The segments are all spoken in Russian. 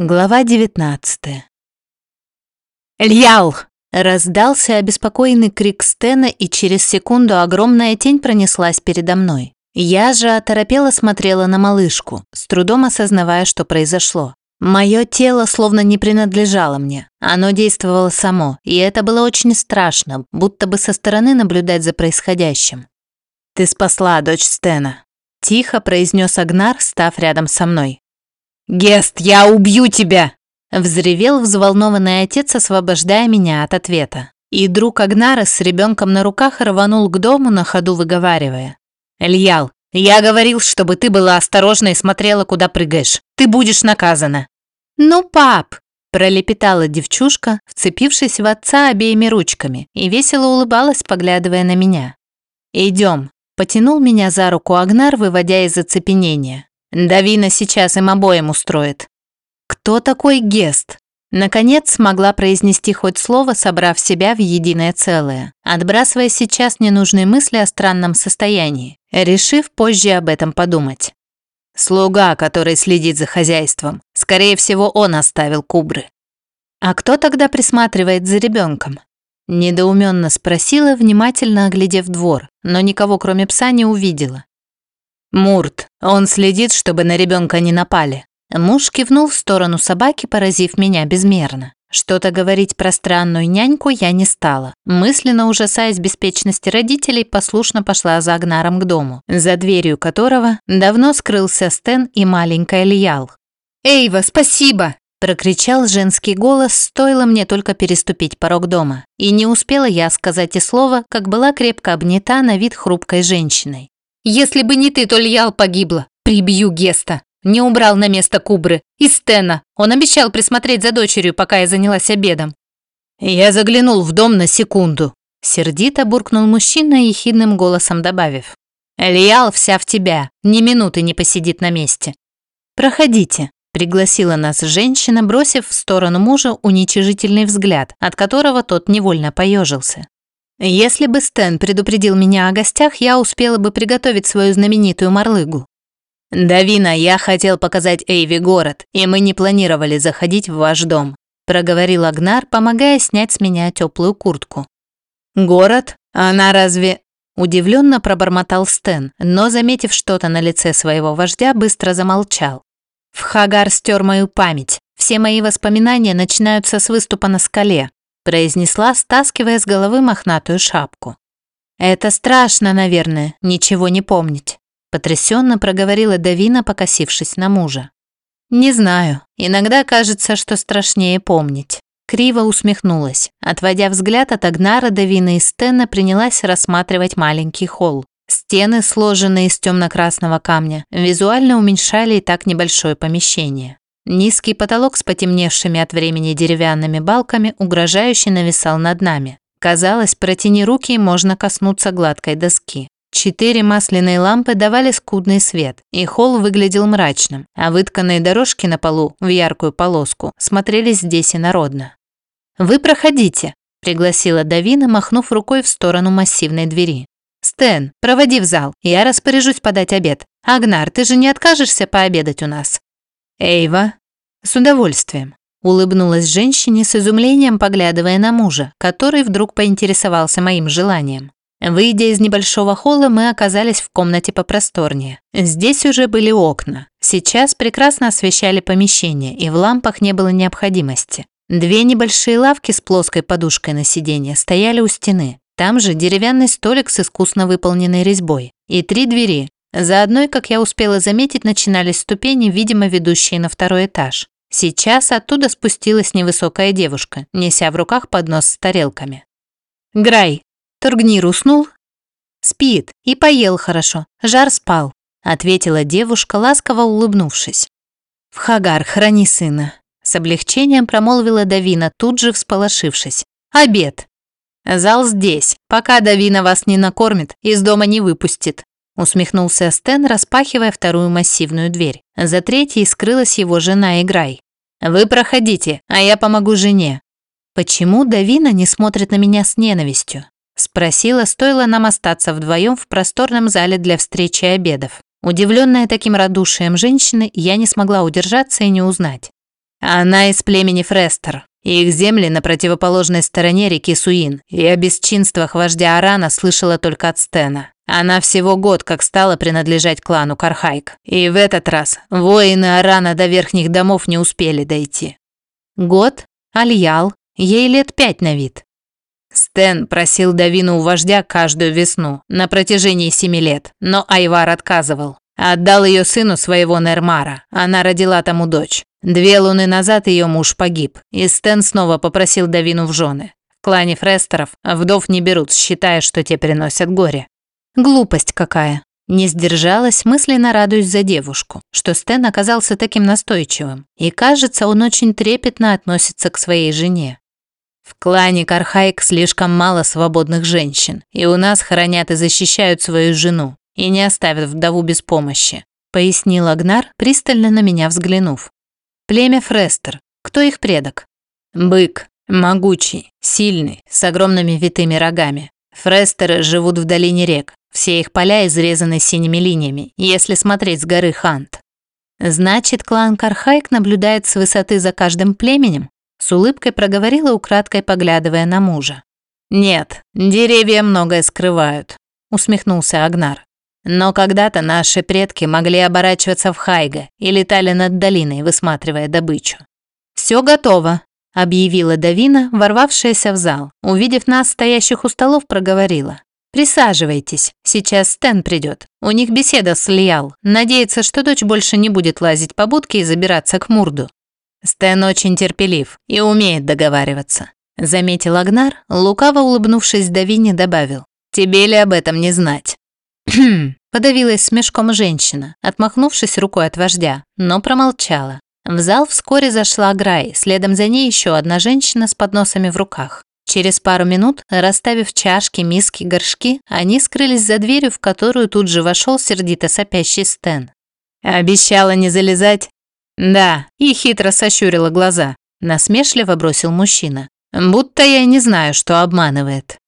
Глава 19 «Льял!» – раздался обеспокоенный крик Стена, и через секунду огромная тень пронеслась передо мной. Я же оторопела смотрела на малышку, с трудом осознавая, что произошло. Мое тело словно не принадлежало мне. Оно действовало само, и это было очень страшно, будто бы со стороны наблюдать за происходящим. «Ты спасла дочь Стена», – тихо произнес Агнар, став рядом со мной. «Гест, я убью тебя!» Взревел взволнованный отец, освобождая меня от ответа. И друг Агнара с ребенком на руках рванул к дому, на ходу выговаривая. «Эльял, я говорил, чтобы ты была осторожна и смотрела, куда прыгаешь. Ты будешь наказана». «Ну, пап!» – пролепетала девчушка, вцепившись в отца обеими ручками, и весело улыбалась, поглядывая на меня. «Идем», – потянул меня за руку Агнар, выводя из оцепенения. Давина сейчас им обоим устроит. Кто такой Гест? Наконец смогла произнести хоть слово, собрав себя в единое целое, отбрасывая сейчас ненужные мысли о странном состоянии, решив позже об этом подумать. Слуга, который следит за хозяйством. Скорее всего, он оставил кубры. А кто тогда присматривает за ребенком? Недоуменно спросила, внимательно оглядев двор, но никого кроме пса не увидела. «Мурт, он следит, чтобы на ребенка не напали». Муж кивнул в сторону собаки, поразив меня безмерно. Что-то говорить про странную няньку я не стала. Мысленно ужасаясь беспечности родителей, послушно пошла за Агнаром к дому, за дверью которого давно скрылся Стэн и маленькая Лиял. «Эйва, спасибо!» – прокричал женский голос, стоило мне только переступить порог дома. И не успела я сказать и слова, как была крепко обнята на вид хрупкой женщиной. Если бы не ты, то Льял погибла. Прибью Геста. Не убрал на место Кубры. И Стена. Он обещал присмотреть за дочерью, пока я занялась обедом. Я заглянул в дом на секунду. Сердито буркнул мужчина, ехидным голосом добавив. Льял вся в тебя. Ни минуты не посидит на месте. Проходите. Пригласила нас женщина, бросив в сторону мужа уничижительный взгляд, от которого тот невольно поежился. Если бы Стэн предупредил меня о гостях, я успела бы приготовить свою знаменитую марлыгу. «Давина, я хотел показать Эйви город, и мы не планировали заходить в ваш дом», проговорил Агнар, помогая снять с меня теплую куртку. «Город? Она разве...» Удивленно пробормотал Стэн, но, заметив что-то на лице своего вождя, быстро замолчал. В Хагар стер мою память. Все мои воспоминания начинаются с выступа на скале произнесла, стаскивая с головы мохнатую шапку. «Это страшно, наверное, ничего не помнить», потрясенно проговорила Давина, покосившись на мужа. «Не знаю, иногда кажется, что страшнее помнить». Криво усмехнулась. Отводя взгляд от Агнара, Давина и Стена принялась рассматривать маленький холл. Стены, сложенные из темно-красного камня, визуально уменьшали и так небольшое помещение. Низкий потолок с потемневшими от времени деревянными балками угрожающе нависал над нами. Казалось, протяни руки и можно коснуться гладкой доски. Четыре масляные лампы давали скудный свет, и холл выглядел мрачным, а вытканные дорожки на полу в яркую полоску смотрелись здесь инородно. «Вы проходите», – пригласила Давина, махнув рукой в сторону массивной двери. «Стэн, проводи в зал, я распоряжусь подать обед. Агнар, ты же не откажешься пообедать у нас?» «Эйва?» «С удовольствием», – улыбнулась женщине с изумлением, поглядывая на мужа, который вдруг поинтересовался моим желанием. Выйдя из небольшого холла, мы оказались в комнате попросторнее. Здесь уже были окна. Сейчас прекрасно освещали помещение, и в лампах не было необходимости. Две небольшие лавки с плоской подушкой на сиденье стояли у стены. Там же деревянный столик с искусно выполненной резьбой. И три двери, за одной, как я успела заметить, начинались ступени, видимо, ведущие на второй этаж. Сейчас оттуда спустилась невысокая девушка, неся в руках поднос с тарелками. «Грай, Тургнир уснул?» «Спит и поел хорошо, жар спал», ответила девушка, ласково улыбнувшись. «В Хагар, храни сына», с облегчением промолвила Давина, тут же всполошившись. «Обед!» «Зал здесь. Пока Давина вас не накормит, из дома не выпустит», усмехнулся Стэн, распахивая вторую массивную дверь. За третьей скрылась его жена Играй. «Вы проходите, а я помогу жене». «Почему Давина не смотрит на меня с ненавистью?» Спросила, стоило нам остаться вдвоем в просторном зале для встречи и обедов. Удивленная таким радушием женщины, я не смогла удержаться и не узнать. Она из племени Фрестер. Их земли на противоположной стороне реки Суин, и о бесчинствах вождя Арана слышала только от Стена. Она всего год как стала принадлежать клану Кархайк. И в этот раз воины Арана до верхних домов не успели дойти. Год? Альял? Ей лет пять на вид. Стэн просил Давину у вождя каждую весну на протяжении семи лет, но Айвар отказывал. Отдал ее сыну своего Нермара. Она родила тому дочь. Две луны назад ее муж погиб, и Стэн снова попросил Давину в жены. В клане Фрестеров вдов не берут, считая, что те приносят горе. Глупость какая. Не сдержалась, мысленно радуясь за девушку, что Стэн оказался таким настойчивым, и кажется, он очень трепетно относится к своей жене. В клане Кархайк слишком мало свободных женщин, и у нас хранят и защищают свою жену, и не оставят вдову без помощи», – пояснил Агнар, пристально на меня взглянув. «Племя Фрестер. Кто их предок?» «Бык. Могучий, сильный, с огромными витыми рогами. Фрестеры живут в долине рек. Все их поля изрезаны синими линиями, если смотреть с горы Хант. Значит, клан Кархайк наблюдает с высоты за каждым племенем? С улыбкой проговорила, украдкой поглядывая на мужа. «Нет, деревья многое скрывают», – усмехнулся Агнар. Но когда-то наши предки могли оборачиваться в Хайга и летали над долиной, высматривая добычу. «Все готово», – объявила Давина, ворвавшаяся в зал. Увидев нас, стоящих у столов, проговорила. «Присаживайтесь, сейчас Стэн придет. У них беседа с Лиял. Надеется, что дочь больше не будет лазить по будке и забираться к Мурду». Стэн очень терпелив и умеет договариваться. Заметил Агнар, лукаво улыбнувшись Давине, добавил. «Тебе ли об этом не знать?» Подавилась смешком женщина, отмахнувшись рукой от вождя, но промолчала. В зал вскоре зашла Грай, следом за ней еще одна женщина с подносами в руках. Через пару минут, расставив чашки, миски, горшки, они скрылись за дверью, в которую тут же вошел сердито сопящий Стэн. «Обещала не залезать?» «Да», и хитро сощурила глаза. Насмешливо бросил мужчина. «Будто я не знаю, что обманывает».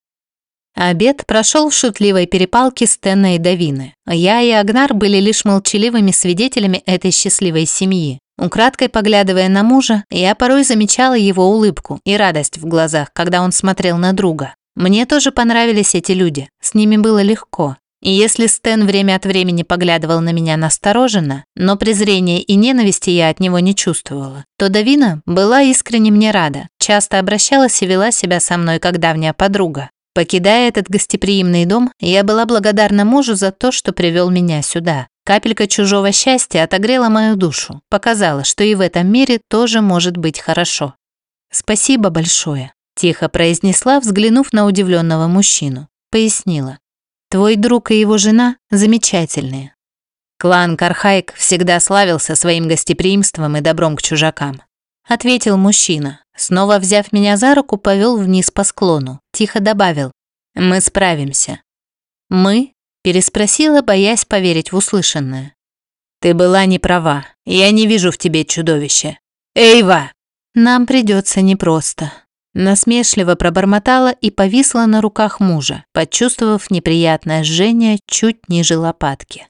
Обед прошел в шутливой перепалке Стена и Давины. Я и Агнар были лишь молчаливыми свидетелями этой счастливой семьи. Украдкой поглядывая на мужа, я порой замечала его улыбку и радость в глазах, когда он смотрел на друга. Мне тоже понравились эти люди, с ними было легко. И если Стэн время от времени поглядывал на меня настороженно, но презрения и ненависти я от него не чувствовала, то Давина была искренне мне рада, часто обращалась и вела себя со мной как давняя подруга. Покидая этот гостеприимный дом, я была благодарна мужу за то, что привел меня сюда. Капелька чужого счастья отогрела мою душу, показала, что и в этом мире тоже может быть хорошо. «Спасибо большое», – тихо произнесла, взглянув на удивленного мужчину. Пояснила. «Твой друг и его жена замечательные». Клан Кархайк всегда славился своим гостеприимством и добром к чужакам. Ответил мужчина, Снова взяв меня за руку, повел вниз по склону. Тихо добавил. «Мы справимся». «Мы?» – переспросила, боясь поверить в услышанное. «Ты была не права. Я не вижу в тебе чудовища. Эйва!» «Нам придется непросто». Насмешливо пробормотала и повисла на руках мужа, почувствовав неприятное жжение чуть ниже лопатки.